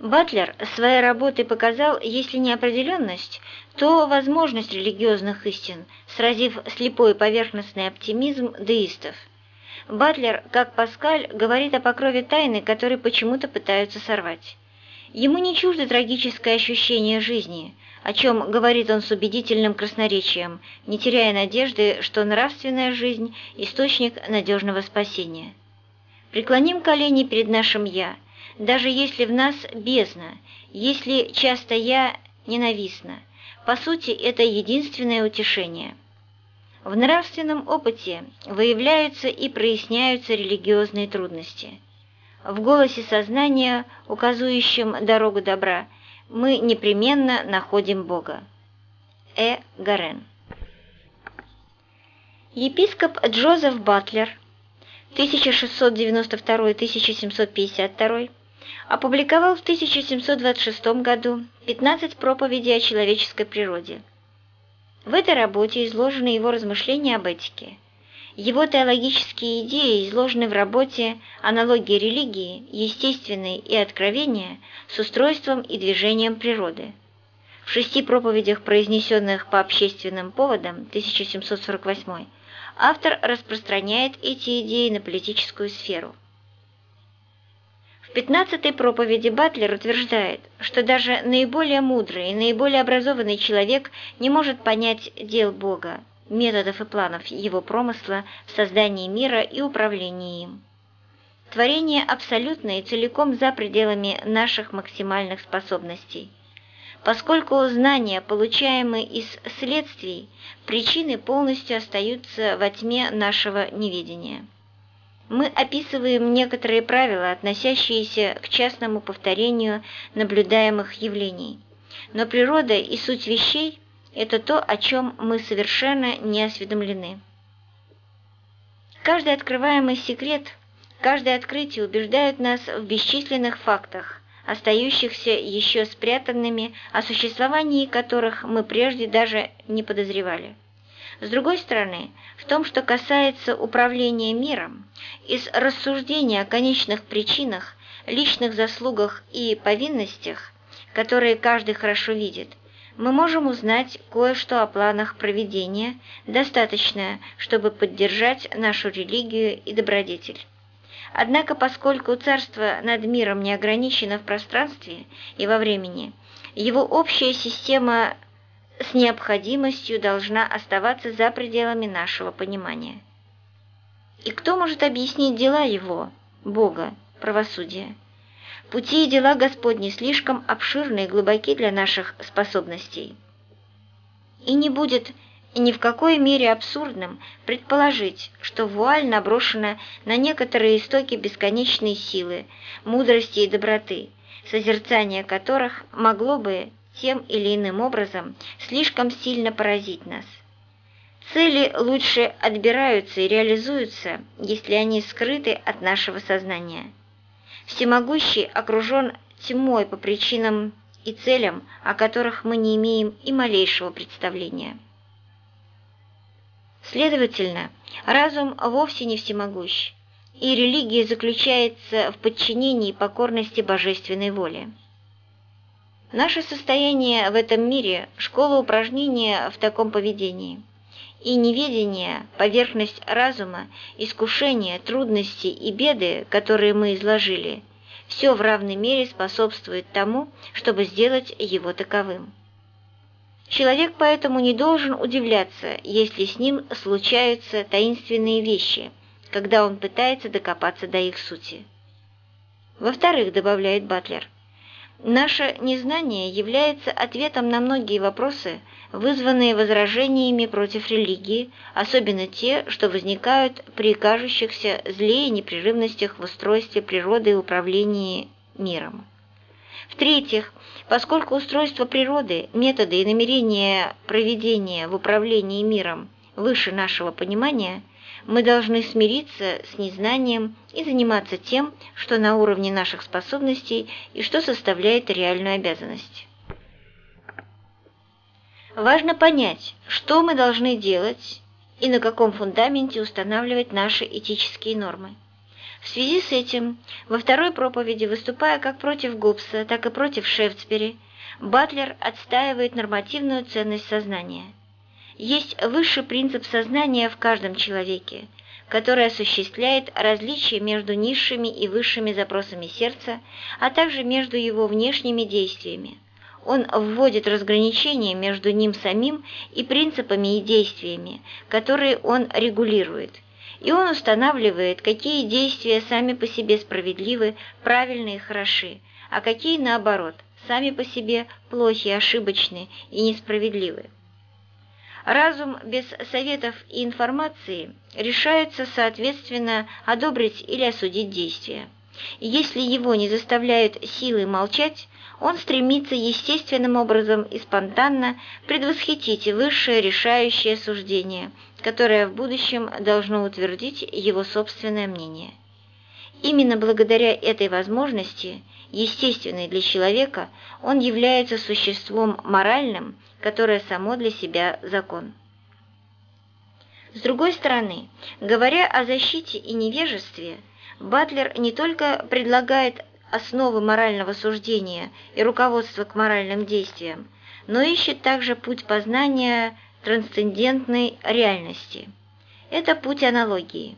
Батлер своей работой показал, если не определенность, то возможность религиозных истин, сразив слепой поверхностный оптимизм деистов. Батлер, как Паскаль, говорит о покрове тайны, который почему-то пытаются сорвать. Ему не чуждо трагическое ощущение жизни, о чем говорит он с убедительным красноречием, не теряя надежды, что нравственная жизнь – источник надежного спасения. Преклоним колени перед нашим «Я», даже если в нас бездна, если часто «Я» ненавистна. По сути, это единственное утешение. В нравственном опыте выявляются и проясняются религиозные трудности. В голосе сознания, указывающем дорогу добра, мы непременно находим Бога. Э. Гарен Епископ Джозеф Батлер 1692-1752 опубликовал в 1726 году 15 проповедей о человеческой природе. В этой работе изложены его размышления об этике. Его теологические идеи изложены в работе «Аналогия религии, естественной и откровения с устройством и движением природы». В шести проповедях, произнесенных по общественным поводам 1748 автор распространяет эти идеи на политическую сферу. В пятнадцатой проповеди Батлер утверждает, что даже наиболее мудрый и наиболее образованный человек не может понять дел Бога, методов и планов его промысла в создании мира и управлении им. Творение абсолютно и целиком за пределами наших максимальных способностей – поскольку знания, получаемые из следствий, причины полностью остаются во тьме нашего неведения. Мы описываем некоторые правила, относящиеся к частному повторению наблюдаемых явлений, но природа и суть вещей – это то, о чем мы совершенно не осведомлены. Каждый открываемый секрет, каждое открытие убеждают нас в бесчисленных фактах, остающихся еще спрятанными, о существовании которых мы прежде даже не подозревали. С другой стороны, в том, что касается управления миром, из рассуждения о конечных причинах, личных заслугах и повинностях, которые каждый хорошо видит, мы можем узнать кое-что о планах проведения, достаточное, чтобы поддержать нашу религию и добродетель. Однако, поскольку царство над миром не ограничено в пространстве и во времени, его общая система с необходимостью должна оставаться за пределами нашего понимания. И кто может объяснить дела его, Бога, правосудия? Пути и дела Господни слишком обширны и глубоки для наших способностей. И не будет ни в какой мере абсурдным предположить, что вуаль наброшена на некоторые истоки бесконечной силы, мудрости и доброты, созерцание которых могло бы тем или иным образом слишком сильно поразить нас. Цели лучше отбираются и реализуются, если они скрыты от нашего сознания. Всемогущий окружен тьмой по причинам и целям, о которых мы не имеем и малейшего представления. Следовательно, разум вовсе не всемогущ, и религия заключается в подчинении и покорности божественной воле. Наше состояние в этом мире – школа упражнения в таком поведении. И неведение, поверхность разума, искушения, трудности и беды, которые мы изложили, все в равной мере способствует тому, чтобы сделать его таковым. Человек поэтому не должен удивляться, если с ним случаются таинственные вещи, когда он пытается докопаться до их сути. Во-вторых, добавляет Батлер, наше незнание является ответом на многие вопросы, вызванные возражениями против религии, особенно те, что возникают при кажущихся зле и непрерывностях в устройстве природы и управлении миром. В-третьих, поскольку устройство природы, методы и намерения проведения в управлении миром выше нашего понимания, мы должны смириться с незнанием и заниматься тем, что на уровне наших способностей и что составляет реальную обязанность. Важно понять, что мы должны делать и на каком фундаменте устанавливать наши этические нормы. В связи с этим, во второй проповеди, выступая как против Гоббса, так и против Шефтсбери, Батлер отстаивает нормативную ценность сознания. Есть высший принцип сознания в каждом человеке, который осуществляет различие между низшими и высшими запросами сердца, а также между его внешними действиями. Он вводит разграничение между ним самим и принципами и действиями, которые он регулирует – и он устанавливает, какие действия сами по себе справедливы, правильны и хороши, а какие, наоборот, сами по себе плохи, ошибочны и несправедливы. Разум без советов и информации решается, соответственно, одобрить или осудить действия. И если его не заставляют силой молчать, он стремится естественным образом и спонтанно предвосхитить высшее решающее суждение, которое в будущем должно утвердить его собственное мнение. Именно благодаря этой возможности, естественной для человека, он является существом моральным, которое само для себя закон. С другой стороны, говоря о защите и невежестве, Батлер не только предлагает основы морального суждения и руководство к моральным действиям, но ищет также путь познания трансцендентной реальности. Это путь аналогии.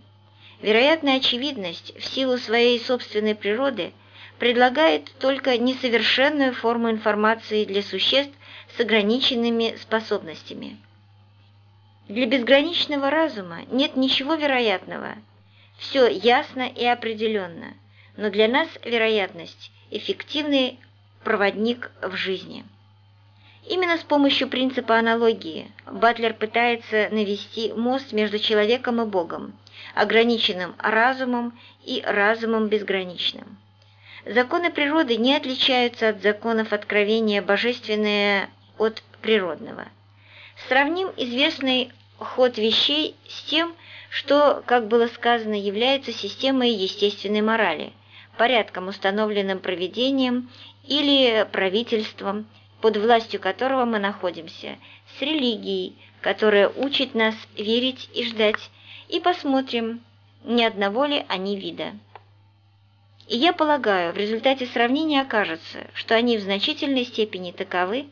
Вероятная очевидность в силу своей собственной природы предлагает только несовершенную форму информации для существ с ограниченными способностями. Для безграничного разума нет ничего вероятного. Все ясно и определенно – но для нас вероятность – эффективный проводник в жизни. Именно с помощью принципа аналогии Батлер пытается навести мост между человеком и Богом, ограниченным разумом и разумом безграничным. Законы природы не отличаются от законов откровения божественное от природного. Сравним известный ход вещей с тем, что, как было сказано, является системой естественной морали – порядком, установленным проведением или правительством, под властью которого мы находимся, с религией, которая учит нас верить и ждать, и посмотрим, ни одного ли они вида. И я полагаю, в результате сравнения окажется, что они в значительной степени таковы,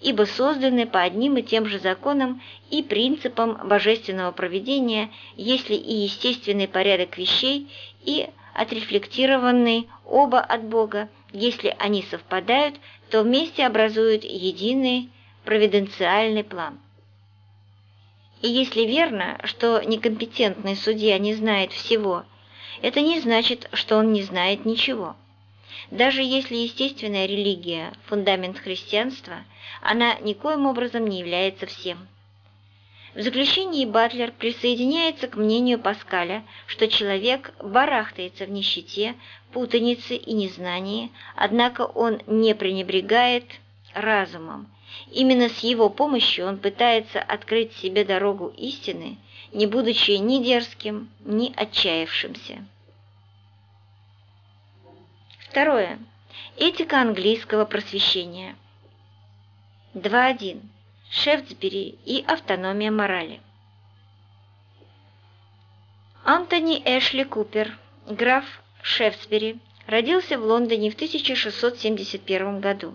ибо созданы по одним и тем же законам и принципам божественного проведения, если и естественный порядок вещей, и отрефлектированные оба от Бога, если они совпадают, то вместе образуют единый провиденциальный план. И если верно, что некомпетентный судья не знает всего, это не значит, что он не знает ничего. Даже если естественная религия – фундамент христианства, она никоим образом не является всем. В заключении Батлер присоединяется к мнению Паскаля, что человек барахтается в нищете, путанице и незнании, однако он не пренебрегает разумом. Именно с его помощью он пытается открыть себе дорогу истины, не будучи ни дерзким, ни отчаявшимся. Второе. Этика английского просвещения. 2.1. Шефтсбери и автономия морали. Антони Эшли Купер, граф Шефтсбери, родился в Лондоне в 1671 году.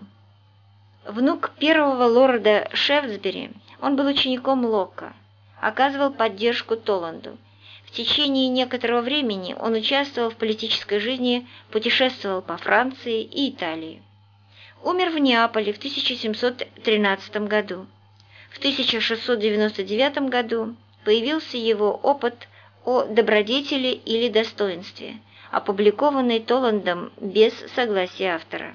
Внук первого лорда Шефтсбери, он был учеником Лока, оказывал поддержку Толланду. В течение некоторого времени он участвовал в политической жизни, путешествовал по Франции и Италии. Умер в Неаполе в 1713 году. В 1699 году появился его опыт о добродетели или достоинстве, опубликованный Толландом без согласия автора.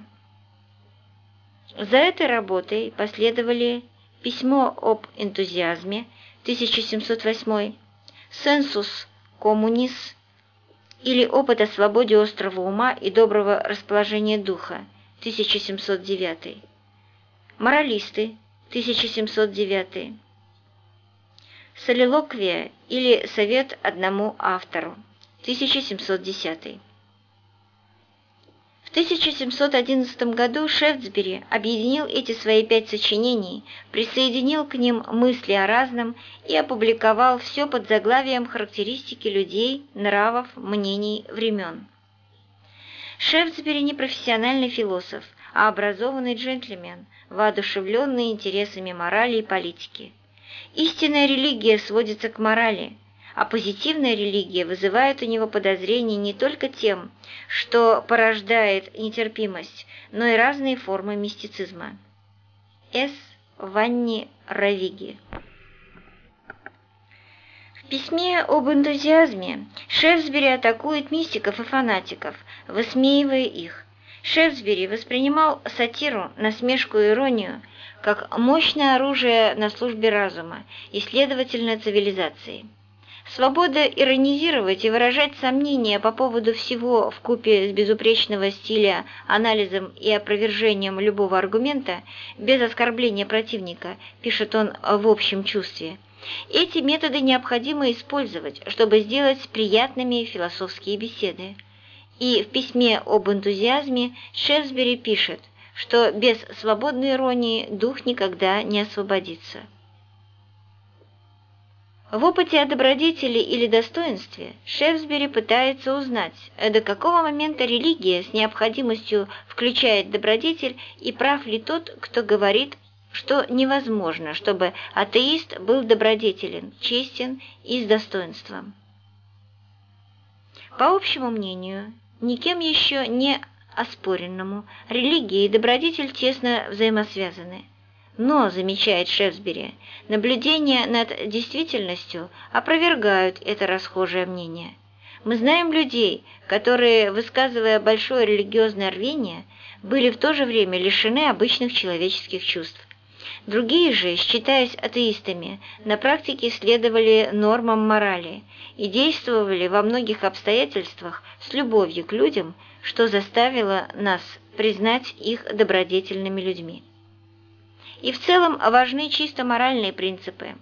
За этой работой последовали «Письмо об энтузиазме» 1708, «Сенсус коммунис» или «Опыт о свободе острого ума и доброго расположения духа» 1709, «Моралисты» 1709. Солилоквия или Совет одному автору. 1710. В 1711 году Шефтсбери объединил эти свои пять сочинений, присоединил к ним мысли о разном и опубликовал все под заглавием «Характеристики людей, нравов, мнений, времен». Шефтсбери не профессиональный философ, а образованный джентльмен, воодушевленный интересами морали и политики. Истинная религия сводится к морали – а позитивная религия вызывает у него подозрения не только тем, что порождает нетерпимость, но и разные формы мистицизма. С. Ванни Равиги В письме об энтузиазме Шефсбери атакует мистиков и фанатиков, высмеивая их. Шефсбери воспринимал сатиру, насмешку и иронию как мощное оружие на службе разума и, следовательно, цивилизации. Свобода иронизировать и выражать сомнения по поводу всего в купе с безупречного стиля, анализом и опровержением любого аргумента, без оскорбления противника, пишет он в общем чувстве. Эти методы необходимо использовать, чтобы сделать приятными философские беседы. И в письме об энтузиазме Шефсбери пишет, что без свободной иронии дух никогда не освободится. В опыте о добродетели или достоинстве Шефсбери пытается узнать, до какого момента религия с необходимостью включает добродетель и прав ли тот, кто говорит, что невозможно, чтобы атеист был добродетелен, честен и с достоинством. По общему мнению, никем еще не оспоренному, религия и добродетель тесно взаимосвязаны – но, замечает Шефсбери, наблюдения над действительностью опровергают это расхожее мнение. Мы знаем людей, которые, высказывая большое религиозное рвение, были в то же время лишены обычных человеческих чувств. Другие же, считаясь атеистами, на практике следовали нормам морали и действовали во многих обстоятельствах с любовью к людям, что заставило нас признать их добродетельными людьми. И в целом важны чисто моральные принципы.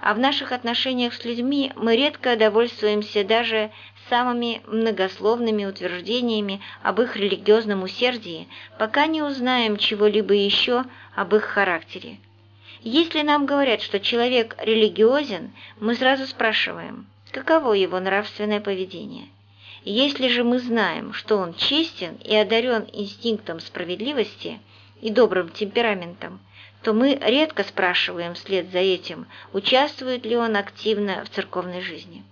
А в наших отношениях с людьми мы редко довольствуемся даже самыми многословными утверждениями об их религиозном усердии, пока не узнаем чего-либо еще об их характере. Если нам говорят, что человек религиозен, мы сразу спрашиваем, каково его нравственное поведение. Если же мы знаем, что он честен и одарен инстинктом справедливости и добрым темпераментом, то мы редко спрашиваем вслед за этим, участвует ли он активно в церковной жизни.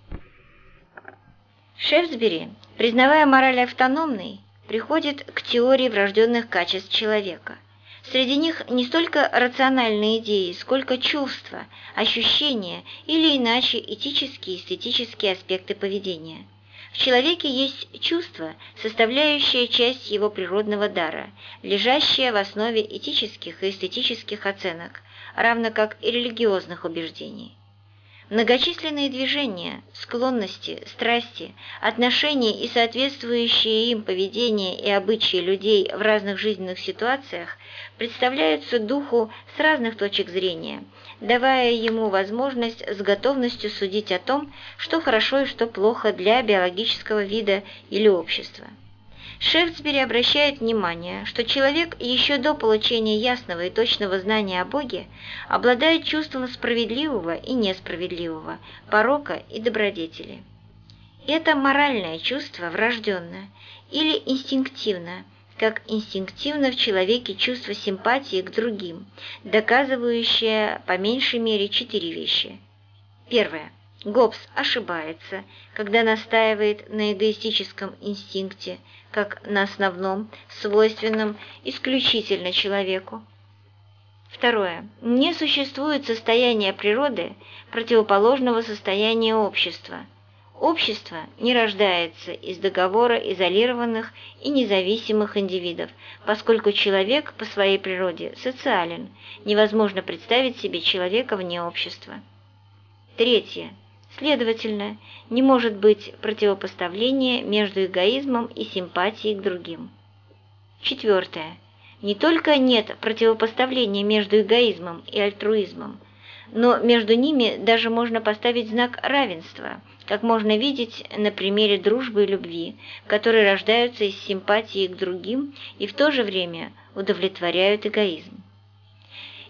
Шефсбери, признавая мораль автономной, приходит к теории врожденных качеств человека. Среди них не столько рациональные идеи, сколько чувства, ощущения или иначе этические и эстетические аспекты поведения – в человеке есть чувство, составляющее часть его природного дара, лежащее в основе этических и эстетических оценок, равно как и религиозных убеждений. Многочисленные движения, склонности, страсти, отношения и соответствующие им поведение и обычаи людей в разных жизненных ситуациях представляются духу с разных точек зрения – давая ему возможность с готовностью судить о том, что хорошо и что плохо для биологического вида или общества. Шефтсбери обращает внимание, что человек еще до получения ясного и точного знания о Боге обладает чувством справедливого и несправедливого, порока и добродетели. Это моральное чувство врожденное или инстинктивное как инстинктивно в человеке чувство симпатии к другим, доказывающее по меньшей мере четыре вещи. Первое. Гоббс ошибается, когда настаивает на эгоистическом инстинкте, как на основном, свойственном исключительно человеку. Второе. Не существует состояния природы, противоположного состоянию общества – Общество не рождается из договора изолированных и независимых индивидов, поскольку человек по своей природе социален, невозможно представить себе человека вне общества. Третье. Следовательно, не может быть противопоставления между эгоизмом и симпатией к другим. Четвертое. Не только нет противопоставления между эгоизмом и альтруизмом, но между ними даже можно поставить знак равенства, как можно видеть на примере дружбы и любви, которые рождаются из симпатии к другим и в то же время удовлетворяют эгоизм.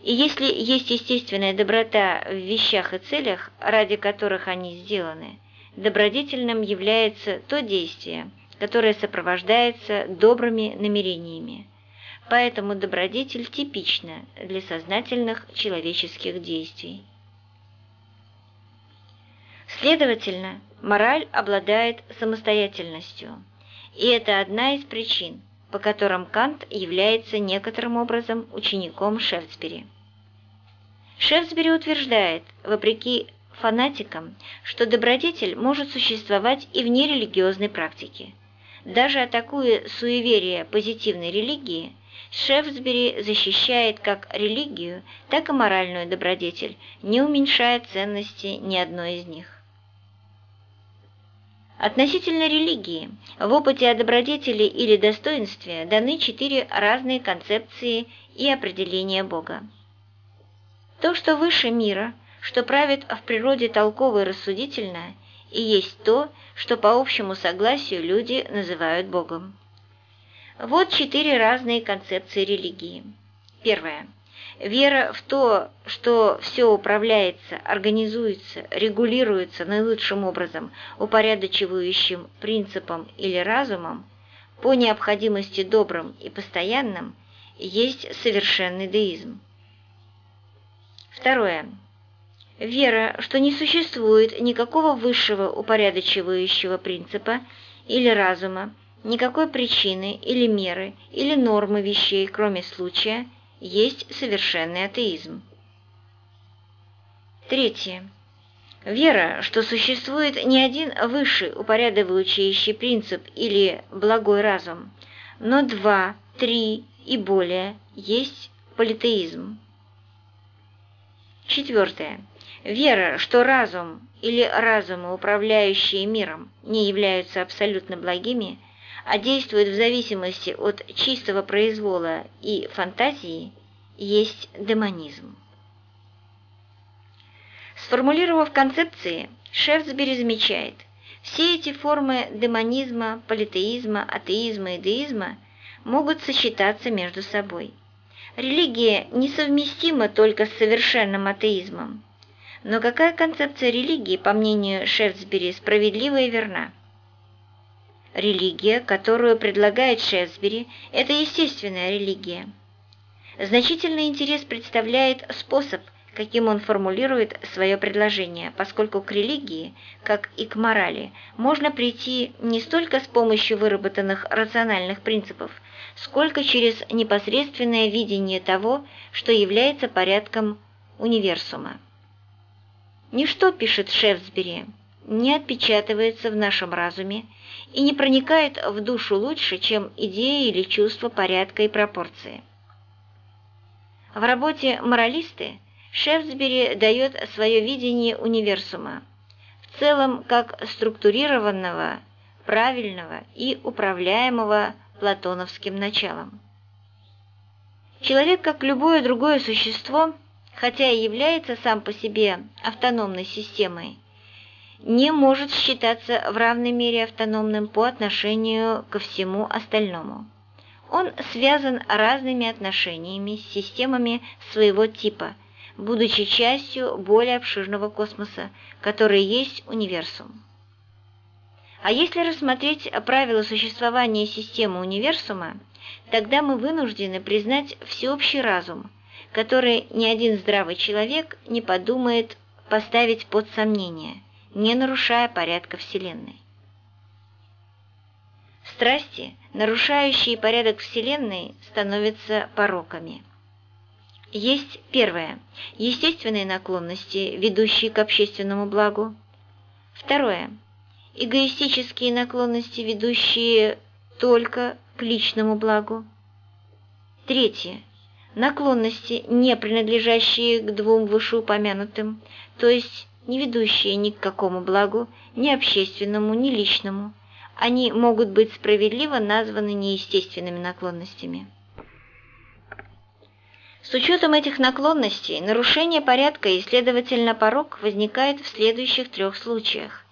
И если есть естественная доброта в вещах и целях, ради которых они сделаны, добродетельным является то действие, которое сопровождается добрыми намерениями. Поэтому добродетель типична для сознательных человеческих действий. Следовательно, мораль обладает самостоятельностью, и это одна из причин, по которым Кант является некоторым образом учеником Шефсбери. Шефсбери утверждает, вопреки фанатикам, что добродетель может существовать и вне религиозной практики. Даже атакуя суеверие позитивной религии, Шефсбери защищает как религию, так и моральную добродетель, не уменьшая ценности ни одной из них. Относительно религии, в опыте о добродетели или достоинстве даны четыре разные концепции и определения Бога. То, что выше мира, что правит в природе толково и рассудительно, и есть то, что по общему согласию люди называют Богом. Вот четыре разные концепции религии. Первое – Вера в то, что все управляется, организуется, регулируется наилучшим образом, упорядочивающим принципом или разумом, по необходимости добрым и постоянным, есть совершенный деизм. Второе. Вера, что не существует никакого высшего упорядочивающего принципа или разума, никакой причины или меры или нормы вещей, кроме случая – есть совершенный атеизм. Третье. Вера, что существует не один высший упорядочивающий принцип или благой разум, но два, три и более есть политеизм. Четвертое. Вера, что разум или разумы, управляющие миром, не являются абсолютно благими – а действует в зависимости от чистого произвола и фантазии, есть демонизм. Сформулировав концепции, Шефсбери замечает, все эти формы демонизма, политеизма, атеизма и деизма могут сочетаться между собой. Религия несовместима только с совершенным атеизмом. Но какая концепция религии, по мнению Шефсбери, справедлива и верна? Религия, которую предлагает Шефсбери, это естественная религия. Значительный интерес представляет способ, каким он формулирует свое предложение, поскольку к религии, как и к морали, можно прийти не столько с помощью выработанных рациональных принципов, сколько через непосредственное видение того, что является порядком универсума. Ничто, пишет Шефсбери, не отпечатывается в нашем разуме и не проникает в душу лучше, чем идея или чувство порядка и пропорции. В работе «Моралисты» Шефсбери дает свое видение универсума, в целом как структурированного, правильного и управляемого платоновским началом. Человек, как любое другое существо, хотя и является сам по себе автономной системой, не может считаться в равной мере автономным по отношению ко всему остальному. Он связан разными отношениями с системами своего типа, будучи частью более обширного космоса, который есть универсум. А если рассмотреть правила существования системы универсума, тогда мы вынуждены признать всеобщий разум, который ни один здравый человек не подумает поставить под сомнение – не нарушая порядка Вселенной. Страсти, нарушающие порядок Вселенной, становятся пороками. Есть первое – естественные наклонности, ведущие к общественному благу. Второе – эгоистические наклонности, ведущие только к личному благу. Третье – наклонности, не принадлежащие к двум вышеупомянутым, то есть не ведущие ни к какому благу, ни общественному, ни личному. Они могут быть справедливо названы неестественными наклонностями. С учетом этих наклонностей, нарушение порядка и, следовательно, порог возникает в следующих трех случаях.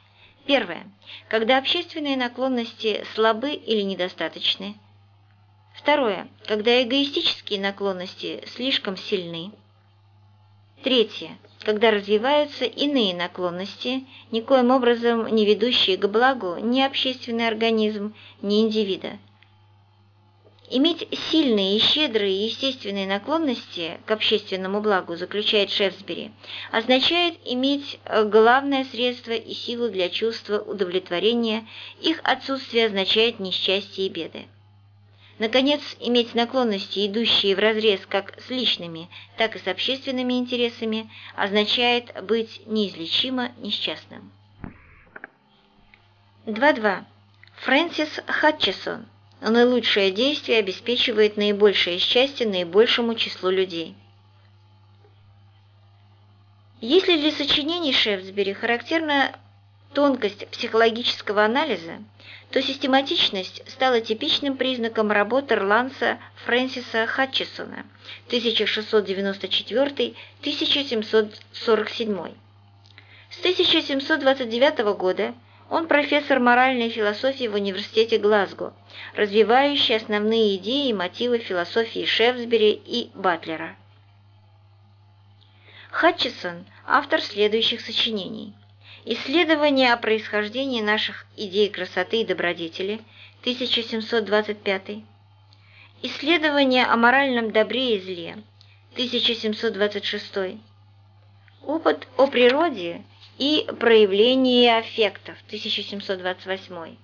Первое. Когда общественные наклонности слабы или недостаточны. Второе. Когда эгоистические наклонности слишком сильны. Третье. Когда развиваются иные наклонности, никоим образом не ведущие к благу ни общественный организм, ни индивида. Иметь сильные и щедрые естественные наклонности к общественному благу, заключает Шефсбери, означает иметь э, главное средство и силу для чувства удовлетворения, их отсутствие означает несчастье и беды. Наконец, иметь наклонности, идущие вразрез как с личными, так и с общественными интересами, означает быть неизлечимо несчастным. 2.2. Фрэнсис Хатчесон – наилучшее действие обеспечивает наибольшее счастье наибольшему числу людей. Если для сочинений Шефсбери характерна тонкость психологического анализа, то систематичность стала типичным признаком работы ирландца Фрэнсиса Хатчесона 1644-1747. С 1729 года он профессор моральной философии в университете Глазго, развивающий основные идеи и мотивы философии Шефсбери и Батлера. Хатчесон – автор следующих сочинений. Исследование о происхождении наших идей красоты и добродетели, 1725. Исследование о моральном добре и зле, 1726. Опыт о природе и проявление аффектов, 1728.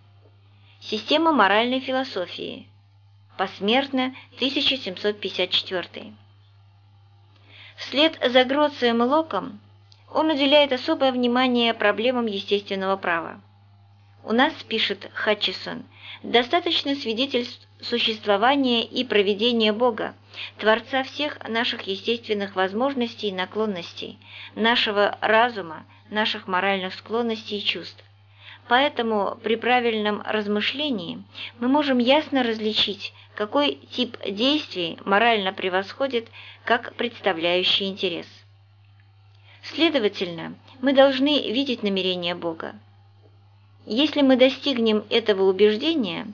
Система моральной философии, посмертно, 1754. Вслед за Гроцием и Локом он уделяет особое внимание проблемам естественного права. У нас, пишет Хатчесон, достаточно свидетельств существования и проведения Бога, Творца всех наших естественных возможностей и наклонностей, нашего разума, наших моральных склонностей и чувств. Поэтому при правильном размышлении мы можем ясно различить, какой тип действий морально превосходит как представляющий интерес. Следовательно, мы должны видеть намерение Бога. Если мы достигнем этого убеждения,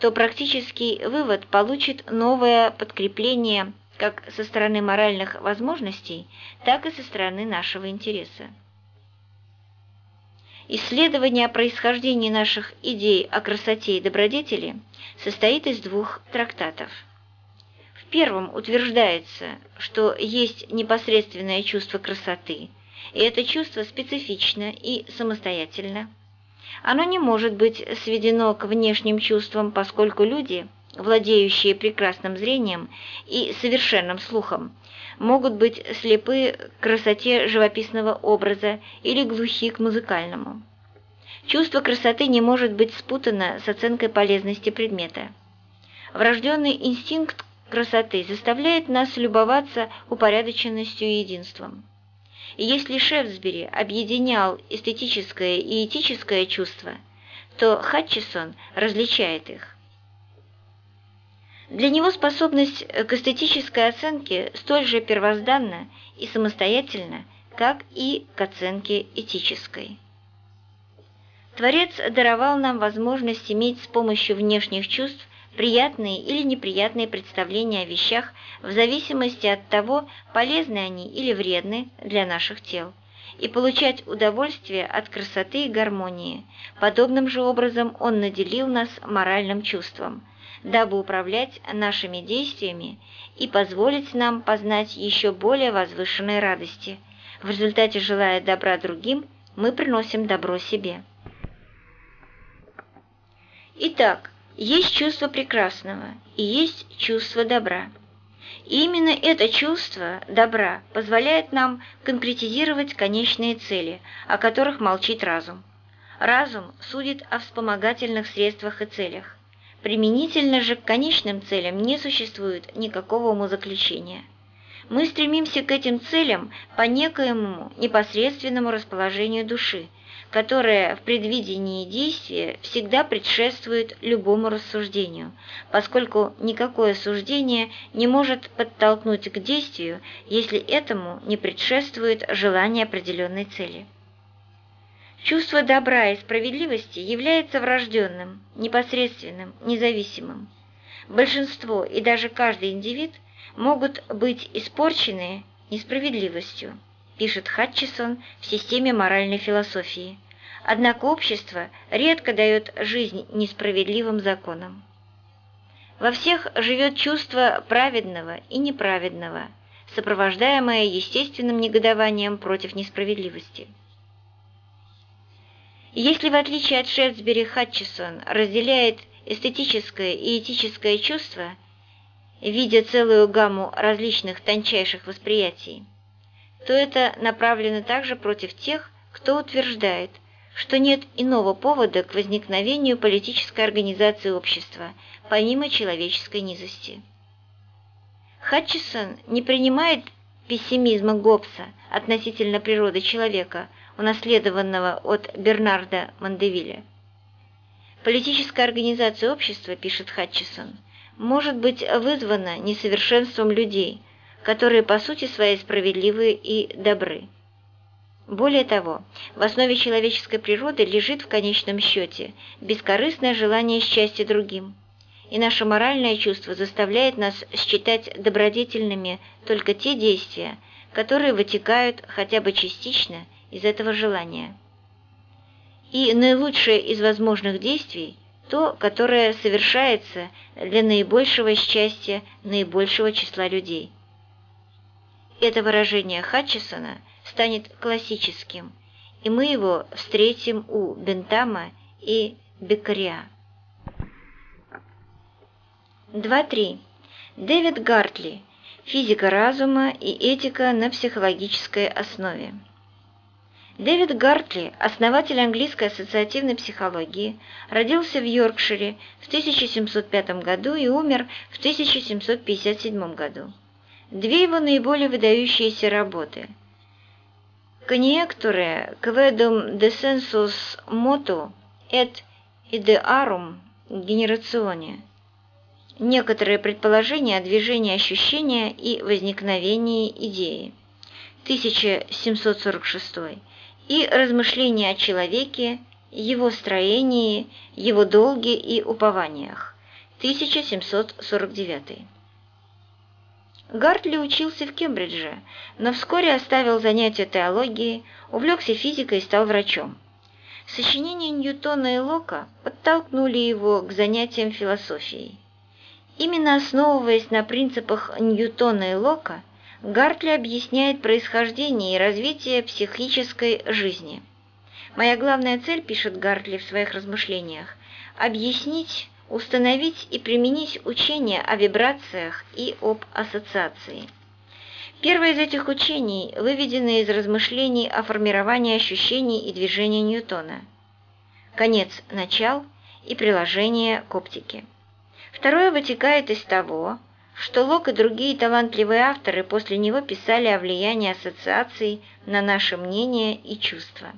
то практический вывод получит новое подкрепление как со стороны моральных возможностей, так и со стороны нашего интереса. Исследование о происхождении наших идей о красоте и добродетели состоит из двух трактатов. Первом утверждается, что есть непосредственное чувство красоты, и это чувство специфично и самостоятельно. Оно не может быть сведено к внешним чувствам, поскольку люди, владеющие прекрасным зрением и совершенным слухом, могут быть слепы к красоте живописного образа или глухи к музыкальному. Чувство красоты не может быть спутано с оценкой полезности предмета. Врожденный инстинкт красоты заставляет нас любоваться упорядоченностью и единством. И если Шефсбери объединял эстетическое и этическое чувство, то Хатчесон различает их. Для него способность к эстетической оценке столь же первозданна и самостоятельна, как и к оценке этической. Творец даровал нам возможность иметь с помощью внешних чувств приятные или неприятные представления о вещах в зависимости от того, полезны они или вредны для наших тел, и получать удовольствие от красоты и гармонии. Подобным же образом он наделил нас моральным чувством – дабы управлять нашими действиями и позволить нам познать еще более возвышенные радости. В результате, желая добра другим, мы приносим добро себе. Итак, есть чувство прекрасного и есть чувство добра. И именно это чувство добра позволяет нам конкретизировать конечные цели, о которых молчит разум. Разум судит о вспомогательных средствах и целях. Применительно же к конечным целям не существует никакого умозаключения. Мы стремимся к этим целям по некоему непосредственному расположению души, которое в предвидении действия всегда предшествует любому рассуждению, поскольку никакое суждение не может подтолкнуть к действию, если этому не предшествует желание определенной цели. Чувство добра и справедливости является врожденным, непосредственным, независимым. Большинство и даже каждый индивид – могут быть испорчены несправедливостью, пишет Хатчисон в системе моральной философии. Однако общество редко дает жизнь несправедливым законам. Во всех живет чувство праведного и неправедного, сопровождаемое естественным негодованием против несправедливости. Если в отличие от Шефсбери Хатчисон разделяет эстетическое и этическое чувство – видя целую гамму различных тончайших восприятий, то это направлено также против тех, кто утверждает, что нет иного повода к возникновению политической организации общества, помимо человеческой низости. Хатчисон не принимает пессимизма Гоббса относительно природы человека, унаследованного от Бернарда Мандевиля. Политическая организация общества, пишет Хатчисон, – может быть вызвано несовершенством людей, которые по сути своей справедливы и добры. Более того, в основе человеческой природы лежит в конечном счете бескорыстное желание счастья другим, и наше моральное чувство заставляет нас считать добродетельными только те действия, которые вытекают хотя бы частично из этого желания. И наилучшее из возможных действий то, которое совершается для наибольшего счастья наибольшего числа людей. Это выражение Хатчесона станет классическим, и мы его встретим у Бентама и Беккариа. 2.3. Дэвид Гартли. Физика разума и этика на психологической основе. Дэвид Гартли, основатель английской ассоциативной психологии, родился в Йоркшире в 1705 году и умер в 1757 году. Две его наиболее выдающиеся работы «Conjecture quedum descensus motu et idearum generazione» Некоторые предположения о движении ощущения и возникновении идеи. 1746 и размышления о человеке, его строении, его долге и упованиях. 1749. Гартли учился в Кембридже, но вскоре оставил занятия теологией, увлекся физикой и стал врачом. Сочинения Ньютона и Лока подтолкнули его к занятиям философией. Именно основываясь на принципах Ньютона и Лока, Гартли объясняет происхождение и развитие психической жизни. «Моя главная цель, — пишет Гартли в своих размышлениях, — объяснить, установить и применить учение о вибрациях и об ассоциации». Первое из этих учений выведено из размышлений о формировании ощущений и движения Ньютона. Конец начал и приложение к оптике. Второе вытекает из того, что Лок и другие талантливые авторы после него писали о влиянии ассоциаций на наше мнение и чувства.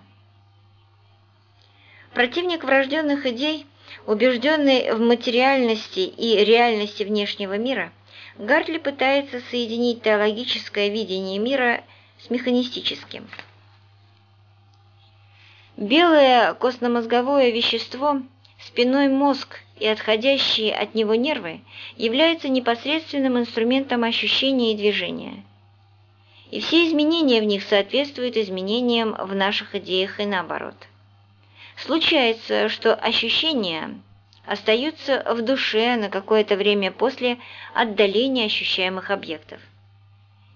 Противник врожденных идей, убежденный в материальности и реальности внешнего мира, Гартли пытается соединить теологическое видение мира с механистическим. Белое костномозговое вещество, спиной мозг и отходящие от него нервы являются непосредственным инструментом ощущения и движения. И все изменения в них соответствуют изменениям в наших идеях и наоборот. Случается, что ощущения остаются в душе на какое-то время после отдаления ощущаемых объектов.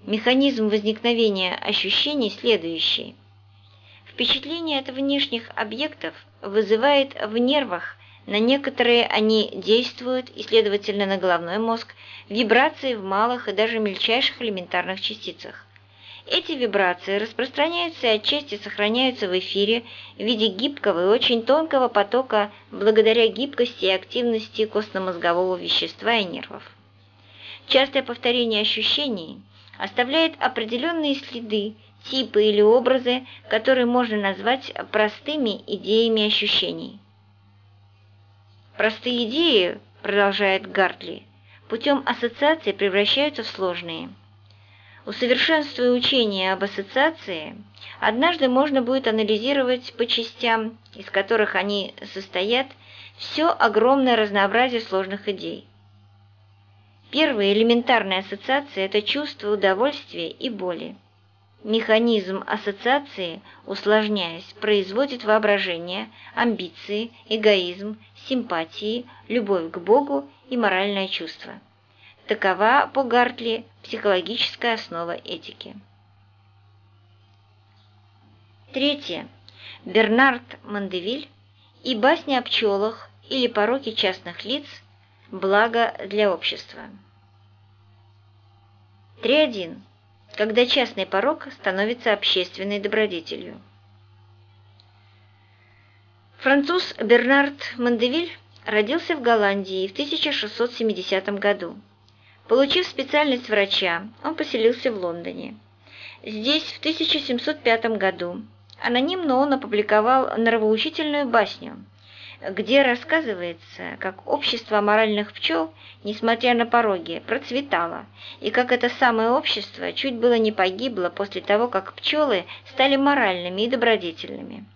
Механизм возникновения ощущений следующий. Впечатление от внешних объектов вызывает в нервах на некоторые они действуют, и, следовательно, на головной мозг, вибрации в малых и даже мельчайших элементарных частицах. Эти вибрации распространяются и отчасти сохраняются в эфире в виде гибкого и очень тонкого потока благодаря гибкости и активности костно-мозгового вещества и нервов. Частое повторение ощущений оставляет определенные следы, типы или образы, которые можно назвать простыми идеями ощущений. Простые идеи, продолжает Гартли, путем ассоциации превращаются в сложные. Усовершенствуя учение об ассоциации, однажды можно будет анализировать по частям, из которых они состоят, все огромное разнообразие сложных идей. Первая элементарная ассоциация – это чувство удовольствия и боли. Механизм ассоциации, усложняясь, производит воображение, амбиции, эгоизм, симпатии, любовь к Богу и моральное чувство. Такова, по Гартли, психологическая основа этики. Третье. Бернард Мандевиль и басни о пчелах или пороки частных лиц – благо для общества. 3.1 когда частный порог становится общественной добродетелью. Француз Бернард Мандевиль родился в Голландии в 1670 году. Получив специальность врача, он поселился в Лондоне. Здесь в 1705 году анонимно он опубликовал нравоучительную басню – где рассказывается, как общество моральных пчел, несмотря на пороги, процветало, и как это самое общество чуть было не погибло после того, как пчелы стали моральными и добродетельными.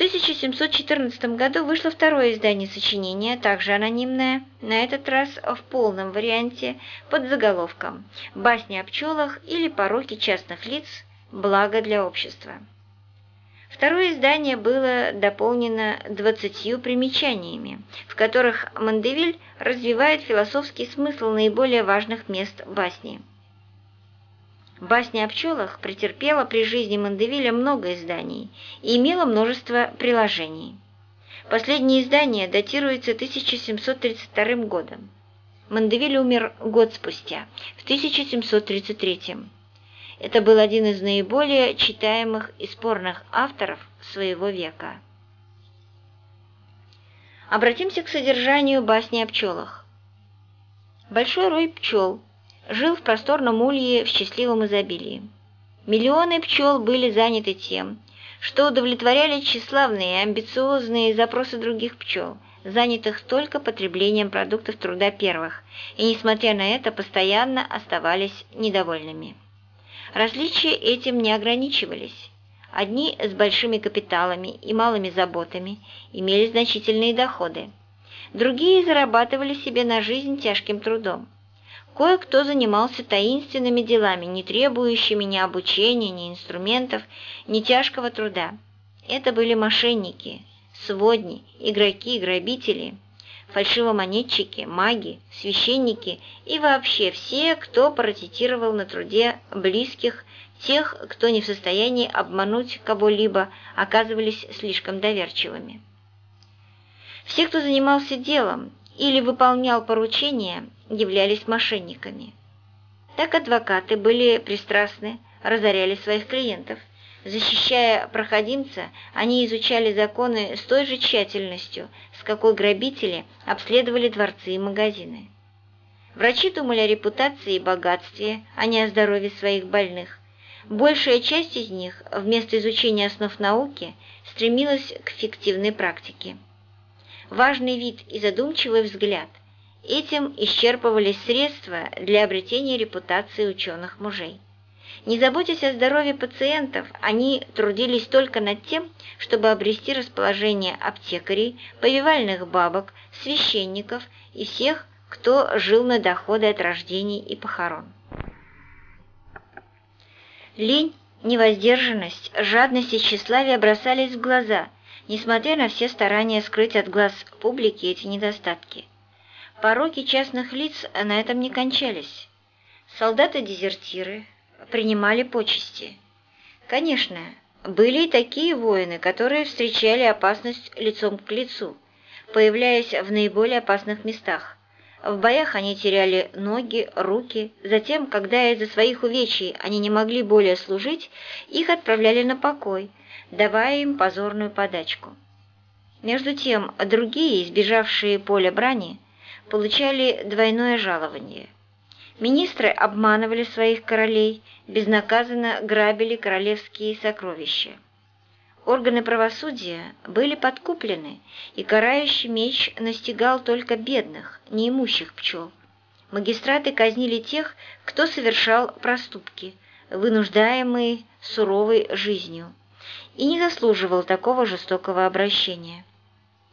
В 1714 году вышло второе издание сочинения, также анонимное, на этот раз в полном варианте под заголовком «Басни о пчелах или пороки частных лиц. Благо для общества». Второе издание было дополнено двадцатью примечаниями, в которых Мандевиль развивает философский смысл наиболее важных мест басни. Басня о пчелах претерпела при жизни Мандевиля много изданий и имела множество приложений. Последнее издание датируется 1732 годом. Мандевиль умер год спустя, в 1733 году. Это был один из наиболее читаемых и спорных авторов своего века. Обратимся к содержанию басни о пчелах. Большой рой пчел жил в просторном улье в счастливом изобилии. Миллионы пчел были заняты тем, что удовлетворяли тщеславные и амбициозные запросы других пчел, занятых только потреблением продуктов труда первых, и, несмотря на это, постоянно оставались недовольными. Различия этим не ограничивались. Одни с большими капиталами и малыми заботами имели значительные доходы. Другие зарабатывали себе на жизнь тяжким трудом. Кое-кто занимался таинственными делами, не требующими ни обучения, ни инструментов, ни тяжкого труда. Это были мошенники, сводни, игроки, грабители – фальшивомонетчики, маги, священники и вообще все, кто паразитировал на труде близких, тех, кто не в состоянии обмануть кого-либо, оказывались слишком доверчивыми. Все, кто занимался делом или выполнял поручения, являлись мошенниками. Так адвокаты были пристрастны, разоряли своих клиентов, Защищая проходимца, они изучали законы с той же тщательностью, с какой грабители обследовали дворцы и магазины. Врачи думали о репутации и богатстве, а не о здоровье своих больных. Большая часть из них, вместо изучения основ науки, стремилась к фиктивной практике. Важный вид и задумчивый взгляд – этим исчерпывались средства для обретения репутации ученых мужей. Не заботясь о здоровье пациентов, они трудились только над тем, чтобы обрести расположение аптекарей, повивальных бабок, священников и всех, кто жил на доходы от рождений и похорон. Лень, невоздержанность, жадность и тщеславие бросались в глаза, несмотря на все старания скрыть от глаз публики эти недостатки. Пороки частных лиц на этом не кончались. Солдаты-дезертиры, принимали почести. Конечно, были и такие воины, которые встречали опасность лицом к лицу, появляясь в наиболее опасных местах. В боях они теряли ноги, руки, затем, когда из-за своих увечий они не могли более служить, их отправляли на покой, давая им позорную подачку. Между тем, другие, избежавшие поля брани, получали двойное жалование – Министры обманывали своих королей, безнаказанно грабили королевские сокровища. Органы правосудия были подкуплены, и карающий меч настигал только бедных, неимущих пчел. Магистраты казнили тех, кто совершал проступки, вынуждаемые суровой жизнью, и не заслуживал такого жестокого обращения.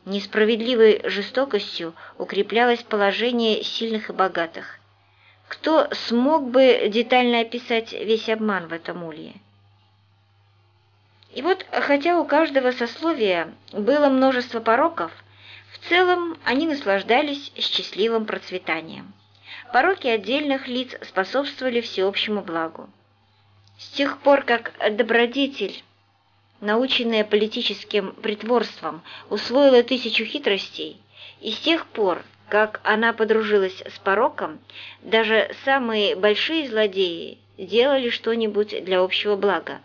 Несправедливой жестокостью укреплялось положение сильных и богатых. Кто смог бы детально описать весь обман в этом улье? И вот, хотя у каждого сословия было множество пороков, в целом они наслаждались счастливым процветанием. Пороки отдельных лиц способствовали всеобщему благу. С тех пор, как добродетель, наученная политическим притворством, усвоила тысячу хитростей, и с тех пор, как она подружилась с пороком, даже самые большие злодеи делали что-нибудь для общего блага.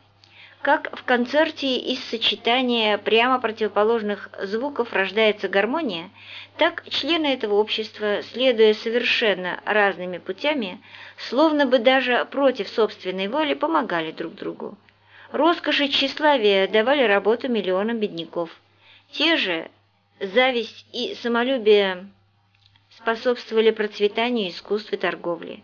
Как в концерте из сочетания прямо противоположных звуков рождается гармония, так члены этого общества, следуя совершенно разными путями, словно бы даже против собственной воли, помогали друг другу. Роскошь и тщеславие давали работу миллионам бедняков. Те же зависть и самолюбие способствовали процветанию искусств и торговли.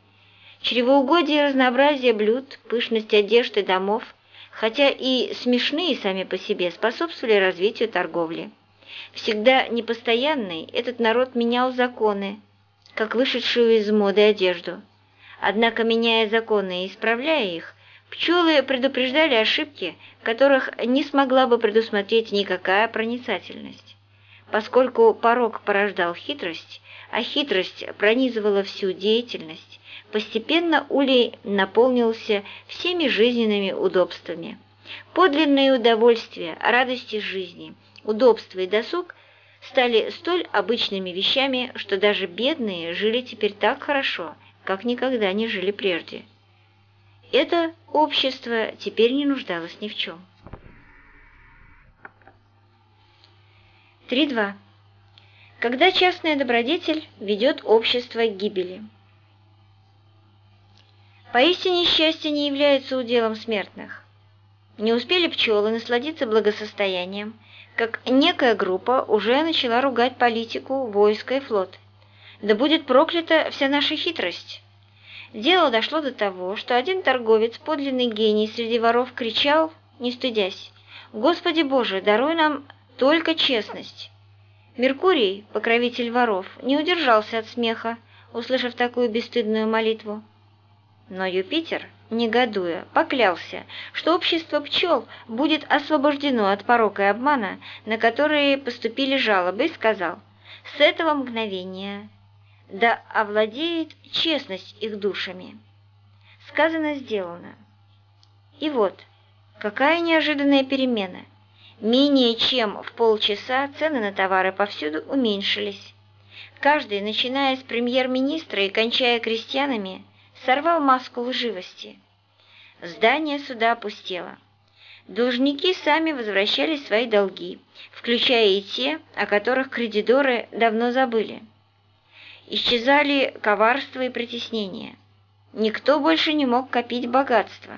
Чревоугодие разнообразие блюд, пышность одежд и домов – хотя и смешные сами по себе, способствовали развитию торговли. Всегда непостоянный, этот народ менял законы, как вышедшую из моды одежду. Однако, меняя законы и исправляя их, пчелы предупреждали ошибки, которых не смогла бы предусмотреть никакая проницательность. Поскольку порог порождал хитрость, а хитрость пронизывала всю деятельность, постепенно улей наполнился всеми жизненными удобствами. Подлинные удовольствия, радости жизни, удобства и досуг стали столь обычными вещами, что даже бедные жили теперь так хорошо, как никогда не жили прежде. Это общество теперь не нуждалось ни в чем. 3.2. Когда частная добродетель ведет общество к гибели. Поистине счастье не является уделом смертных. Не успели пчелы насладиться благосостоянием, как некая группа уже начала ругать политику, войско и флот. Да будет проклята вся наша хитрость. Дело дошло до того, что один торговец, подлинный гений среди воров, кричал, не стыдясь, «Господи Боже, даруй нам только честность!» Меркурий, покровитель воров, не удержался от смеха, услышав такую бесстыдную молитву. Но Юпитер, негодуя, поклялся, что общество пчел будет освобождено от порока и обмана, на которые поступили жалобы, и сказал, «С этого мгновения да овладеет честность их душами». Сказано, сделано. И вот, какая неожиданная перемена. Менее чем в полчаса цены на товары повсюду уменьшились. Каждый, начиная с премьер-министра и кончая крестьянами, сорвал маску лживости. Здание суда опустело. Должники сами возвращали свои долги, включая и те, о которых кредиторы давно забыли. Исчезали коварство и притеснение. Никто больше не мог копить богатство.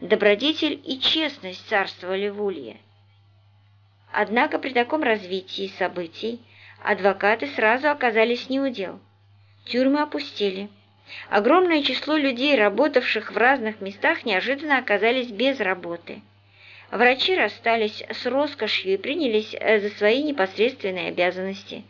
Добродетель и честность царствовали в Улье. Однако при таком развитии событий адвокаты сразу оказались неудел. Тюрьмы опустели. Огромное число людей, работавших в разных местах, неожиданно оказались без работы. Врачи расстались с роскошью и принялись э, за свои непосредственные обязанности.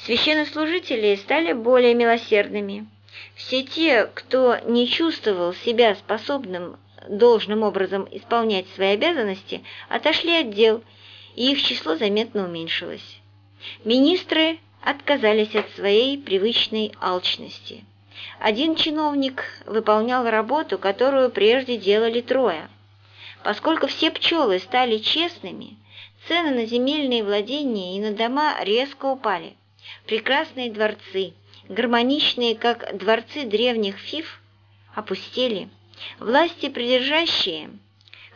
Священнослужители стали более милосердными. Все те, кто не чувствовал себя способным должным образом исполнять свои обязанности, отошли от дел, и их число заметно уменьшилось. Министры отказались от своей привычной алчности. Один чиновник выполнял работу, которую прежде делали трое. Поскольку все пчелы стали честными, цены на земельные владения и на дома резко упали. Прекрасные дворцы, гармоничные, как дворцы древних фиф, опустели. Власти придержащие,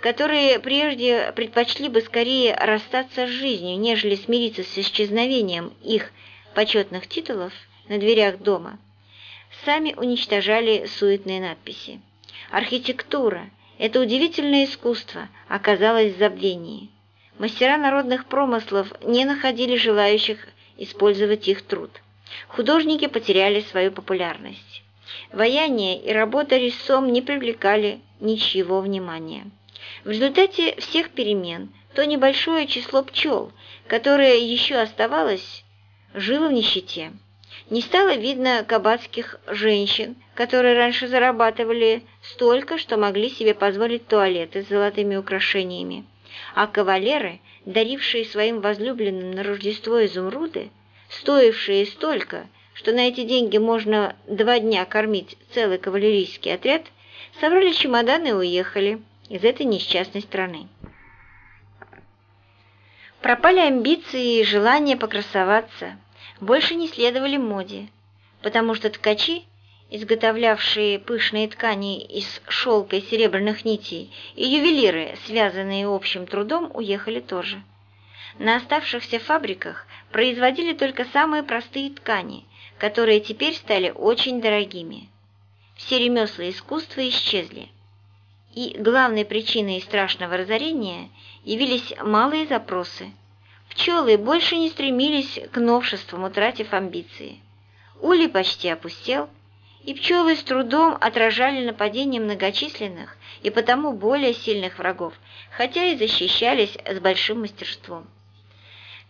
которые прежде предпочли бы скорее расстаться с жизнью, нежели смириться с исчезновением их почетных титулов на дверях дома – сами уничтожали суетные надписи. Архитектура, это удивительное искусство, оказалось в забвении. Мастера народных промыслов не находили желающих использовать их труд. Художники потеряли свою популярность. Ваяние и работа резцом не привлекали ничьего внимания. В результате всех перемен то небольшое число пчел, которое еще оставалось, жило в нищете. Не стало видно кабацких женщин, которые раньше зарабатывали столько, что могли себе позволить туалеты с золотыми украшениями, а кавалеры, дарившие своим возлюбленным на Рождество изумруды, стоившие столько, что на эти деньги можно два дня кормить целый кавалерийский отряд, собрали чемоданы и уехали из этой несчастной страны. Пропали амбиции и желание покрасоваться, больше не следовали моде, потому что ткачи, изготовлявшие пышные ткани из шелка и серебряных нитей, и ювелиры, связанные общим трудом, уехали тоже. На оставшихся фабриках производили только самые простые ткани, которые теперь стали очень дорогими. Все ремесла искусства исчезли. И главной причиной страшного разорения явились малые запросы. Пчелы больше не стремились к новшествам, утратив амбиции. Улей почти опустел, и пчелы с трудом отражали нападения многочисленных и потому более сильных врагов, хотя и защищались с большим мастерством.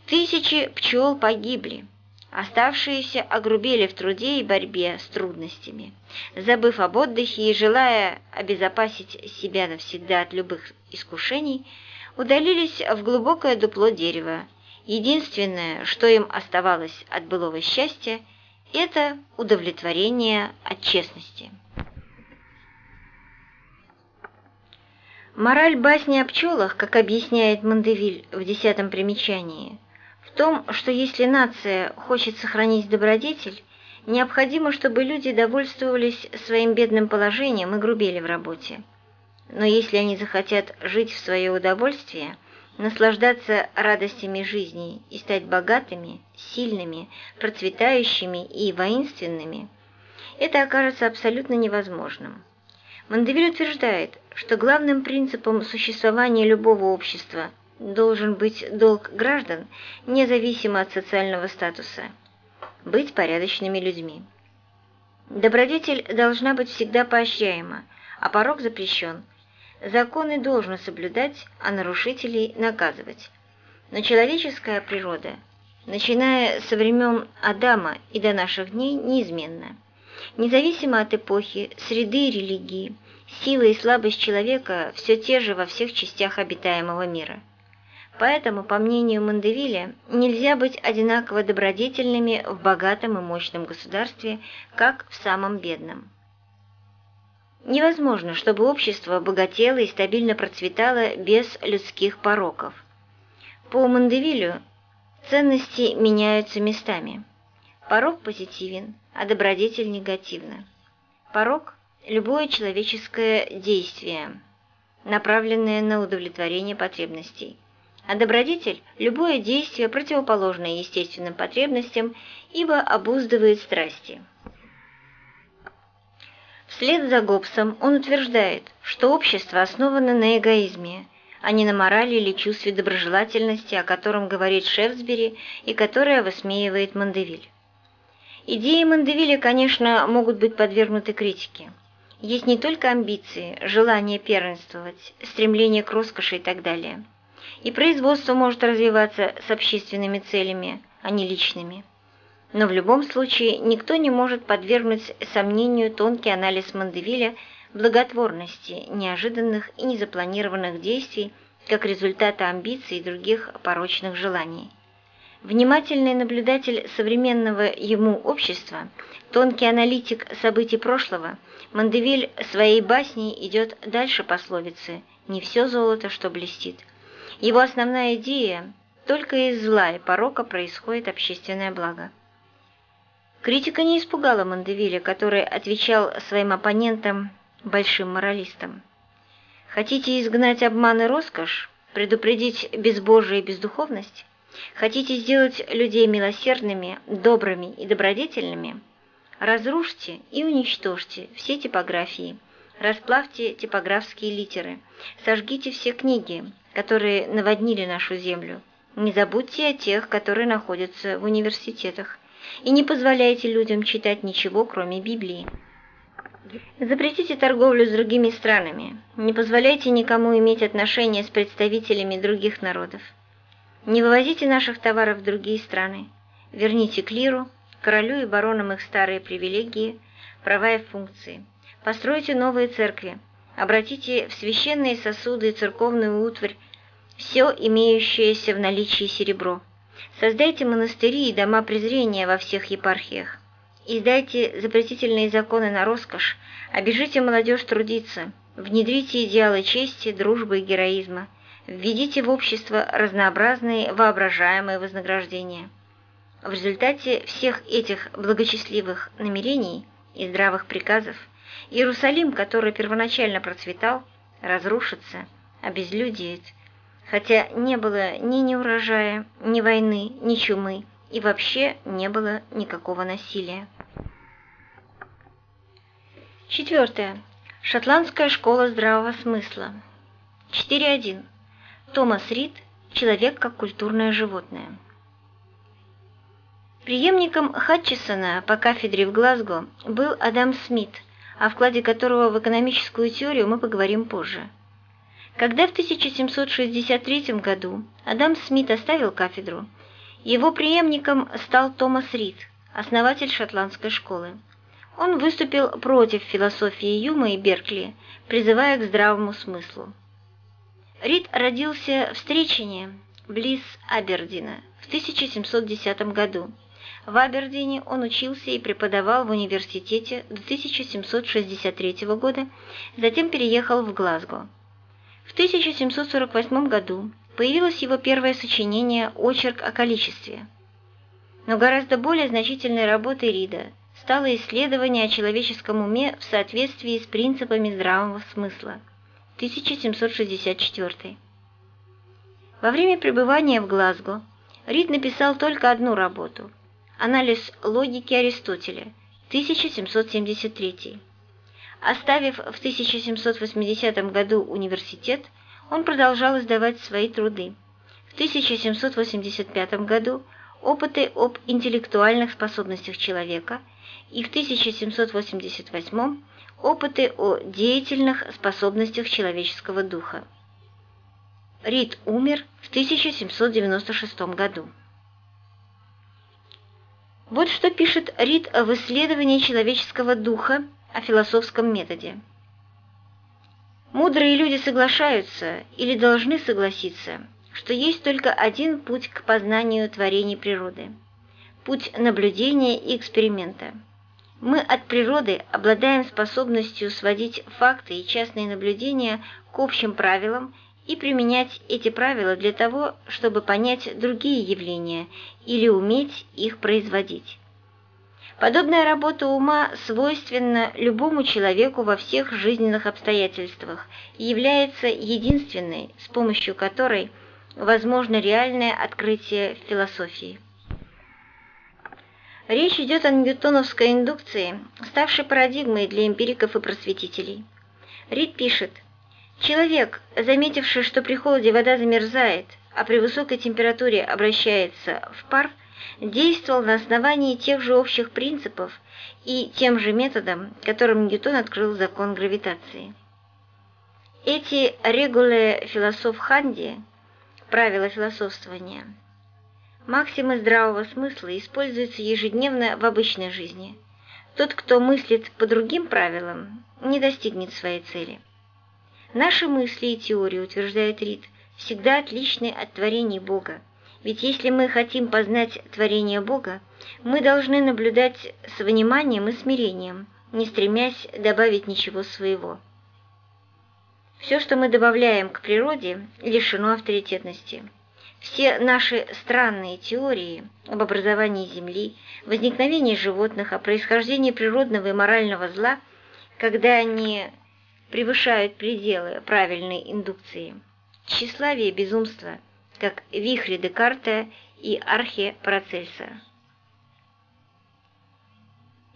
Тысячи пчел погибли, оставшиеся огрубели в труде и борьбе с трудностями. Забыв об отдыхе и желая обезопасить себя навсегда от любых искушений, удалились в глубокое дупло дерева. Единственное, что им оставалось от былого счастья, это удовлетворение от честности. Мораль басни о пчелах, как объясняет Мандевиль в десятом примечании, в том, что если нация хочет сохранить добродетель, необходимо, чтобы люди довольствовались своим бедным положением и грубели в работе. Но если они захотят жить в свое удовольствие, наслаждаться радостями жизни и стать богатыми, сильными, процветающими и воинственными, это окажется абсолютно невозможным. Мандевиль утверждает, что главным принципом существования любого общества должен быть долг граждан, независимо от социального статуса – быть порядочными людьми. Добродетель должна быть всегда поощряема, а порог запрещен – Законы должно соблюдать, а нарушителей наказывать. Но человеческая природа, начиная со времен Адама и до наших дней, неизменна. Независимо от эпохи, среды и религии, сила и слабость человека все те же во всех частях обитаемого мира. Поэтому, по мнению Мандевиля, нельзя быть одинаково добродетельными в богатом и мощном государстве, как в самом бедном. Невозможно, чтобы общество богатело и стабильно процветало без людских пороков. По Мандевилю ценности меняются местами. Порок позитивен, а добродетель негативна. Порок – любое человеческое действие, направленное на удовлетворение потребностей. А добродетель – любое действие, противоположное естественным потребностям, ибо обуздывает страсти. Вслед за Гоббсом он утверждает, что общество основано на эгоизме, а не на морали или чувстве доброжелательности, о котором говорит Шефсбери и которое высмеивает Мандевиль. Идеи Мандевиля, конечно, могут быть подвергнуты критике. Есть не только амбиции, желание первенствовать, стремление к роскоши и так далее. И производство может развиваться с общественными целями, а не личными. Но в любом случае никто не может подвергнуть сомнению тонкий анализ Мандевиля благотворности неожиданных и незапланированных действий как результата амбиций и других порочных желаний. Внимательный наблюдатель современного ему общества, тонкий аналитик событий прошлого, Мандевиль своей басней идет дальше пословицы «не все золото, что блестит». Его основная идея – только из зла и порока происходит общественное благо. Критика не испугала Мандевиля, который отвечал своим оппонентам большим моралистам. Хотите изгнать обман и роскошь, предупредить безбожие и бездуховность? Хотите сделать людей милосердными, добрыми и добродетельными? Разрушьте и уничтожьте все типографии, расплавьте типографские литеры, сожгите все книги, которые наводнили нашу землю. Не забудьте о тех, которые находятся в университетах, и не позволяйте людям читать ничего, кроме Библии. Запретите торговлю с другими странами, не позволяйте никому иметь отношения с представителями других народов. Не вывозите наших товаров в другие страны. Верните клиру, королю и баронам их старые привилегии, права и функции. Постройте новые церкви, обратите в священные сосуды и церковную утварь все имеющееся в наличии серебро. Создайте монастыри и дома презрения во всех епархиях. Издайте запретительные законы на роскошь, обижите молодежь трудиться, внедрите идеалы чести, дружбы и героизма, введите в общество разнообразные воображаемые вознаграждения. В результате всех этих благочестливых намерений и здравых приказов Иерусалим, который первоначально процветал, разрушится, обезлюдеет, хотя не было ни неурожая, ни войны, ни чумы, и вообще не было никакого насилия. Четвертое. Шотландская школа здравого смысла. 4.1. Томас Рид. Человек как культурное животное. Преемником Хатчисона по кафедре в Глазго был Адам Смит, о вкладе которого в экономическую теорию мы поговорим позже. Когда в 1763 году Адам Смит оставил кафедру, его преемником стал Томас Рид, основатель шотландской школы. Он выступил против философии Юма и Беркли, призывая к здравому смыслу. Рид родился в Стречине, близ Абердина, в 1710 году. В Абердине он учился и преподавал в университете до 1763 года, затем переехал в Глазго. В 1748 году появилось его первое сочинение «Очерк о количестве». Но гораздо более значительной работой Рида стало исследование о человеческом уме в соответствии с принципами здравого смысла. 1764. Во время пребывания в Глазго Рид написал только одну работу – Анализ логики Аристотеля, 1773. Оставив в 1780 году университет, он продолжал издавать свои труды. В 1785 году «Опыты об интеллектуальных способностях человека» и в 1788 «Опыты о деятельных способностях человеческого духа». Рид умер в 1796 году. Вот что пишет Рид в исследовании человеческого духа о философском методе. Мудрые люди соглашаются или должны согласиться, что есть только один путь к познанию творений природы – путь наблюдения и эксперимента. Мы от природы обладаем способностью сводить факты и частные наблюдения к общим правилам и применять эти правила для того, чтобы понять другие явления или уметь их производить. Подобная работа ума свойственна любому человеку во всех жизненных обстоятельствах и является единственной, с помощью которой возможно реальное открытие философии. Речь идет о ньютоновской индукции, ставшей парадигмой для эмпириков и просветителей. Рид пишет, Человек, заметивший, что при холоде вода замерзает, а при высокой температуре обращается в пар, действовал на основании тех же общих принципов и тем же методом, которым Ньютон открыл закон гравитации. Эти регуле философ Ханди, правила философствования, максимы здравого смысла используются ежедневно в обычной жизни. Тот, кто мыслит по другим правилам, не достигнет своей цели. Наши мысли и теории, утверждает Рид, всегда отличны от творений Бога. Ведь если мы хотим познать творение Бога, мы должны наблюдать с вниманием и смирением, не стремясь добавить ничего своего. Все, что мы добавляем к природе, лишено авторитетности. Все наши странные теории об образовании Земли, возникновении животных, о происхождении природного и морального зла, когда они превышают пределы правильной индукции. Тщеславие и безумство, как вихри Декарта и архе Парацельса.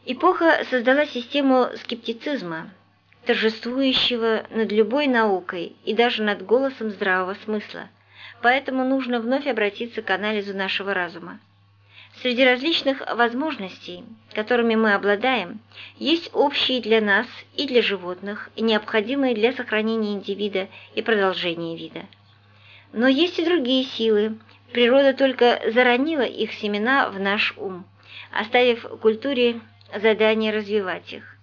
Эпоха создала систему скептицизма, торжествующего над любой наукой и даже над голосом здравого смысла, поэтому нужно вновь обратиться к анализу нашего разума. Среди различных возможностей, которыми мы обладаем, есть общие для нас и для животных, необходимые для сохранения индивида и продолжения вида. Но есть и другие силы, природа только заронила их семена в наш ум, оставив культуре задание развивать их.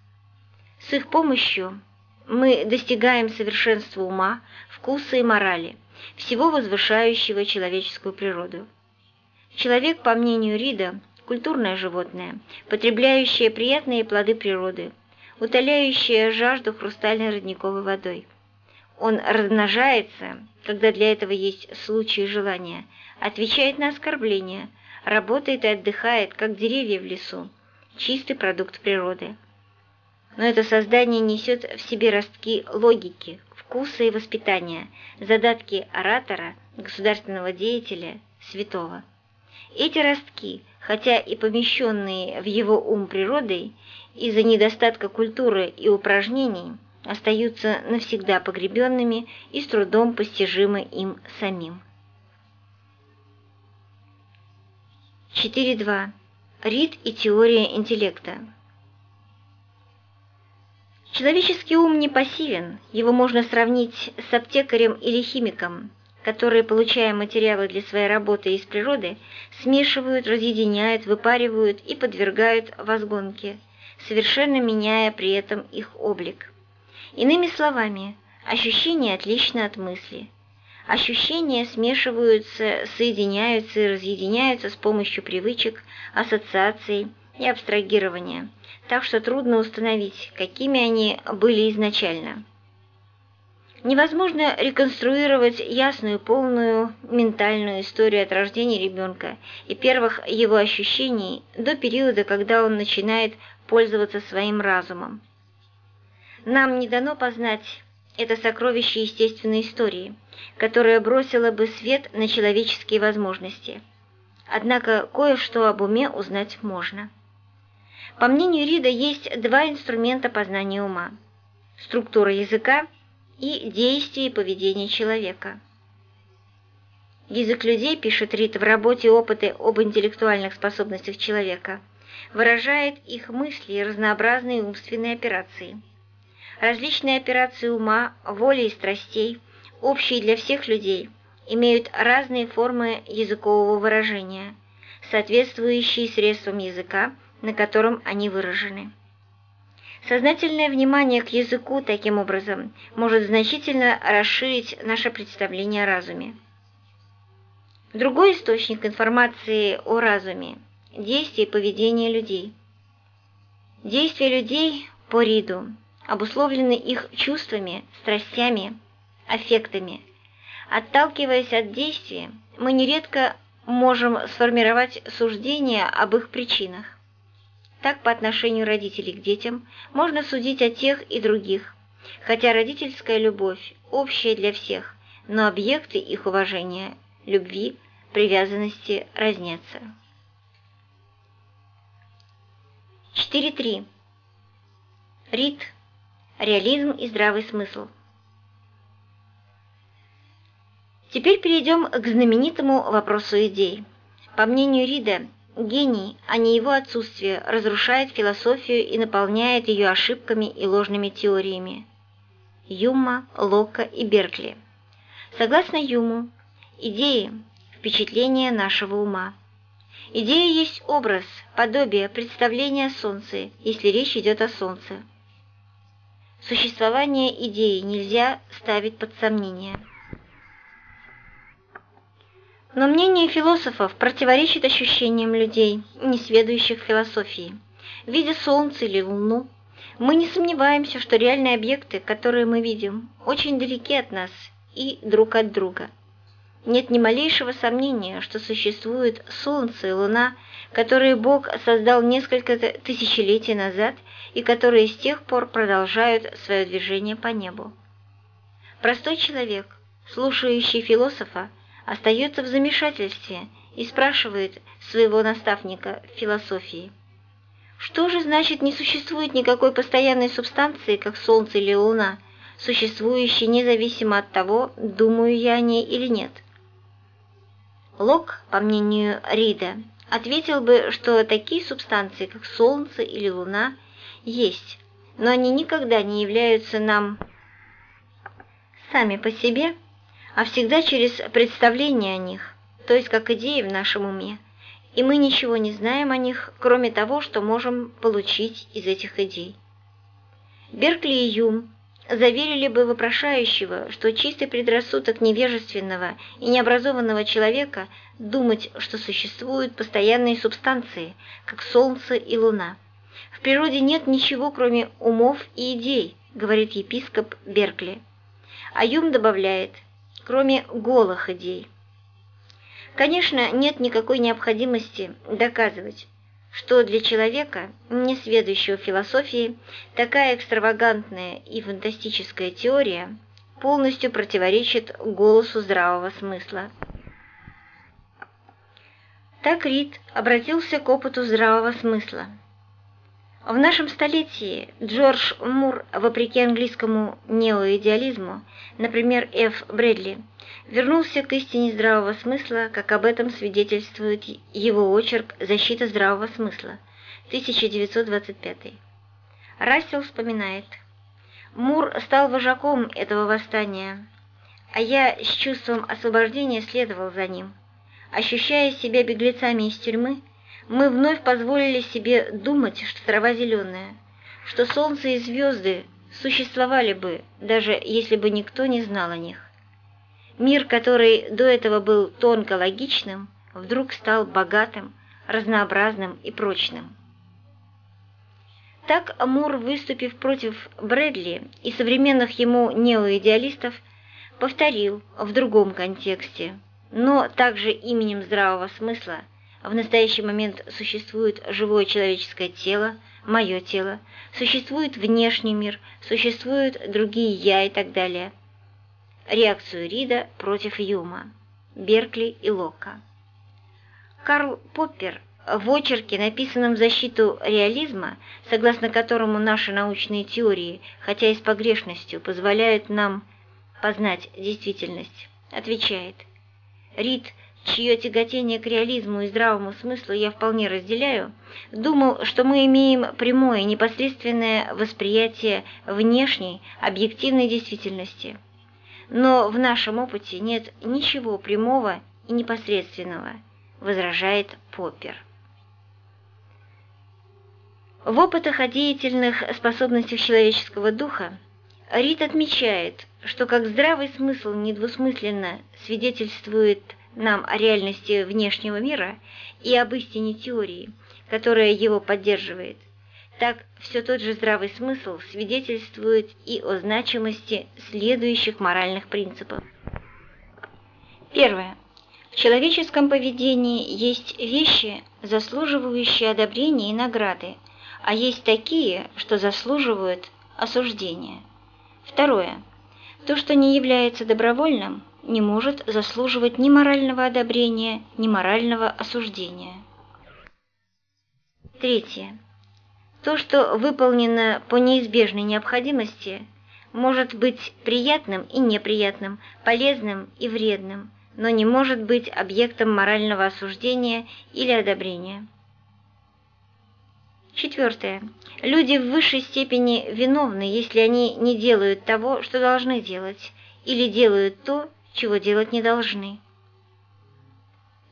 С их помощью мы достигаем совершенства ума, вкуса и морали, всего возвышающего человеческую природу. Человек, по мнению Рида, культурное животное, потребляющее приятные плоды природы, утоляющее жажду хрустальной родниковой водой. Он размножается, когда для этого есть случаи и желания, отвечает на оскорбления, работает и отдыхает, как деревья в лесу, чистый продукт природы. Но это создание несет в себе ростки логики, вкуса и воспитания, задатки оратора, государственного деятеля, святого. Эти ростки, хотя и помещенные в его ум природой, из-за недостатка культуры и упражнений, остаются навсегда погребенными и с трудом постижимы им самим. 4.2. Рид и теория интеллекта. Человеческий ум не пассивен, его можно сравнить с аптекарем или химиком, которые, получая материалы для своей работы из природы, смешивают, разъединяют, выпаривают и подвергают возгонке, совершенно меняя при этом их облик. Иными словами, ощущения отличны от мысли. Ощущения смешиваются, соединяются и разъединяются с помощью привычек, ассоциаций и абстрагирования, так что трудно установить, какими они были изначально. Невозможно реконструировать ясную, полную ментальную историю от рождения ребенка и первых его ощущений до периода, когда он начинает пользоваться своим разумом. Нам не дано познать это сокровище естественной истории, которое бросило бы свет на человеческие возможности. Однако кое-что об уме узнать можно. По мнению Рида, есть два инструмента познания ума – структура языка и действия и поведение человека. Язык людей, пишет Рид в работе «Опыты об интеллектуальных способностях человека», выражает их мысли и разнообразные умственные операции. Различные операции ума, воли и страстей, общие для всех людей, имеют разные формы языкового выражения, соответствующие средствам языка, на котором они выражены. Сознательное внимание к языку таким образом может значительно расширить наше представление о разуме. Другой источник информации о разуме – действия и поведение людей. Действия людей по Риду обусловлены их чувствами, страстями, аффектами. Отталкиваясь от действия, мы нередко можем сформировать суждение об их причинах. Так, по отношению родителей к детям можно судить о тех и других, хотя родительская любовь общая для всех, но объекты их уважения, любви, привязанности разнятся. 4.3. Рит. Реализм и здравый смысл. Теперь перейдем к знаменитому вопросу идей. По мнению Рида, Гений, а не его отсутствие, разрушает философию и наполняет ее ошибками и ложными теориями. Юма, Лока и Беркли. Согласно Юму, идеи – впечатление нашего ума. Идея есть образ, подобие, представление о Солнце, если речь идет о Солнце. Существование идеи нельзя ставить под сомнение. Но мнение философов противоречит ощущениям людей, несведущих философии. Видя Солнце или Луну, мы не сомневаемся, что реальные объекты, которые мы видим, очень далеки от нас и друг от друга. Нет ни малейшего сомнения, что существует Солнце и Луна, которые Бог создал несколько тысячелетий назад и которые с тех пор продолжают свое движение по небу. Простой человек, слушающий философа, остается в замешательстве и спрашивает своего наставника в философии, Что же значит не существует никакой постоянной субстанции, как Солнце или Луна, существующей независимо от того, думаю я о ней или нет? Лок, по мнению Рида, ответил бы, что такие субстанции, как Солнце или Луна, есть, но они никогда не являются нам сами по себе, а всегда через представление о них, то есть как идеи в нашем уме, и мы ничего не знаем о них, кроме того, что можем получить из этих идей. Беркли и Юм заверили бы вопрошающего, что чистый предрассудок невежественного и необразованного человека думать, что существуют постоянные субстанции, как Солнце и Луна. В природе нет ничего, кроме умов и идей, говорит епископ Беркли. А Юм добавляет, кроме голых идей. Конечно, нет никакой необходимости доказывать, что для человека, не сведущего философии, такая экстравагантная и фантастическая теория полностью противоречит голосу здравого смысла. Так Рид обратился к опыту здравого смысла. В нашем столетии Джордж Мур, вопреки английскому неоидеализму, например, Ф. Брэдли, вернулся к истине здравого смысла, как об этом свидетельствует его очерк «Защита здравого смысла» 1925. Рассел вспоминает, «Мур стал вожаком этого восстания, а я с чувством освобождения следовал за ним. Ощущая себя беглецами из тюрьмы, мы вновь позволили себе думать, что трава зеленая, что солнце и звезды существовали бы, даже если бы никто не знал о них. Мир, который до этого был тонко логичным, вдруг стал богатым, разнообразным и прочным. Так Мур, выступив против Брэдли и современных ему неоидеалистов, повторил в другом контексте, но также именем здравого смысла в настоящий момент существует живое человеческое тело, мое тело, существует внешний мир, существуют другие «я» и так далее – реакцию Рида против Юма, Беркли и Лока. Карл Поппер в очерке, написанном в защиту реализма, согласно которому наши научные теории, хотя и с погрешностью, позволяют нам познать действительность, отвечает «Рид, чье тяготение к реализму и здравому смыслу я вполне разделяю, думал, что мы имеем прямое непосредственное восприятие внешней, объективной действительности» но в нашем опыте нет ничего прямого и непосредственного, возражает Поппер. В опытах о деятельных способностях человеческого духа Рид отмечает, что как здравый смысл недвусмысленно свидетельствует нам о реальности внешнего мира и об истине теории, которая его поддерживает, так все тот же здравый смысл свидетельствует и о значимости следующих моральных принципов. Первое. В человеческом поведении есть вещи, заслуживающие одобрения и награды, а есть такие, что заслуживают осуждения. Второе. То, что не является добровольным, не может заслуживать ни морального одобрения, ни морального осуждения. Третье. То, что выполнено по неизбежной необходимости, может быть приятным и неприятным, полезным и вредным, но не может быть объектом морального осуждения или одобрения. Четвертое. Люди в высшей степени виновны, если они не делают того, что должны делать, или делают то, чего делать не должны.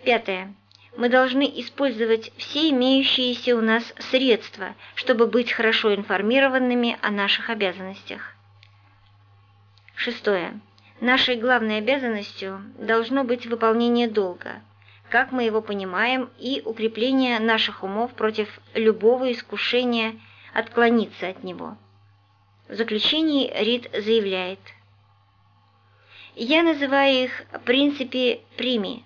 Пятое мы должны использовать все имеющиеся у нас средства, чтобы быть хорошо информированными о наших обязанностях. Шестое. Нашей главной обязанностью должно быть выполнение долга, как мы его понимаем, и укрепление наших умов против любого искушения отклониться от него. В заключении Рид заявляет, «Я называю их принципе прими»,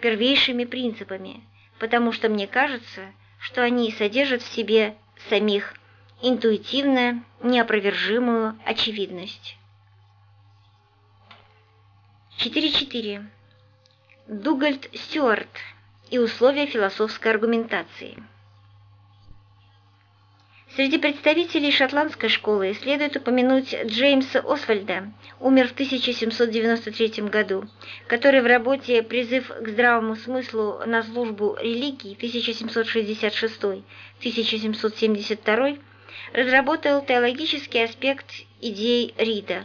первейшими принципами, потому что мне кажется, что они содержат в себе самих интуитивно неопровержимую очевидность. 4.4. Дугальд Стюарт и условия философской аргументации. Среди представителей шотландской школы следует упомянуть Джеймса Освальда, умер в 1793 году, который в работе «Призыв к здравому смыслу на службу религии» 1766-1772 разработал теологический аспект идей Рида.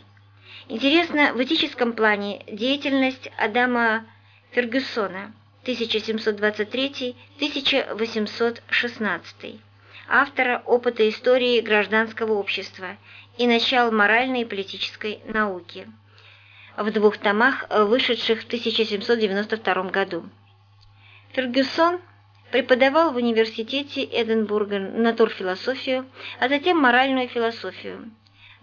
Интересна в этическом плане деятельность Адама Фергюсона 1723-1816 автора опыта истории гражданского общества и начал моральной и политической науки, в двух томах, вышедших в 1792 году. Фергюсон преподавал в университете Эдинбурга натурфилософию, а затем моральную философию.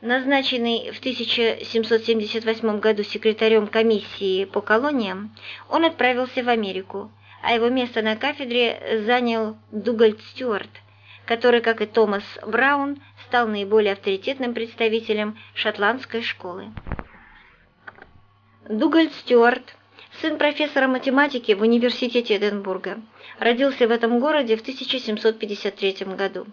Назначенный в 1778 году секретарем комиссии по колониям, он отправился в Америку, а его место на кафедре занял Дугальд Стюарт – который, как и Томас Браун, стал наиболее авторитетным представителем шотландской школы. Дугальд Стюарт, сын профессора математики в университете Эдинбурга, родился в этом городе в 1753 году.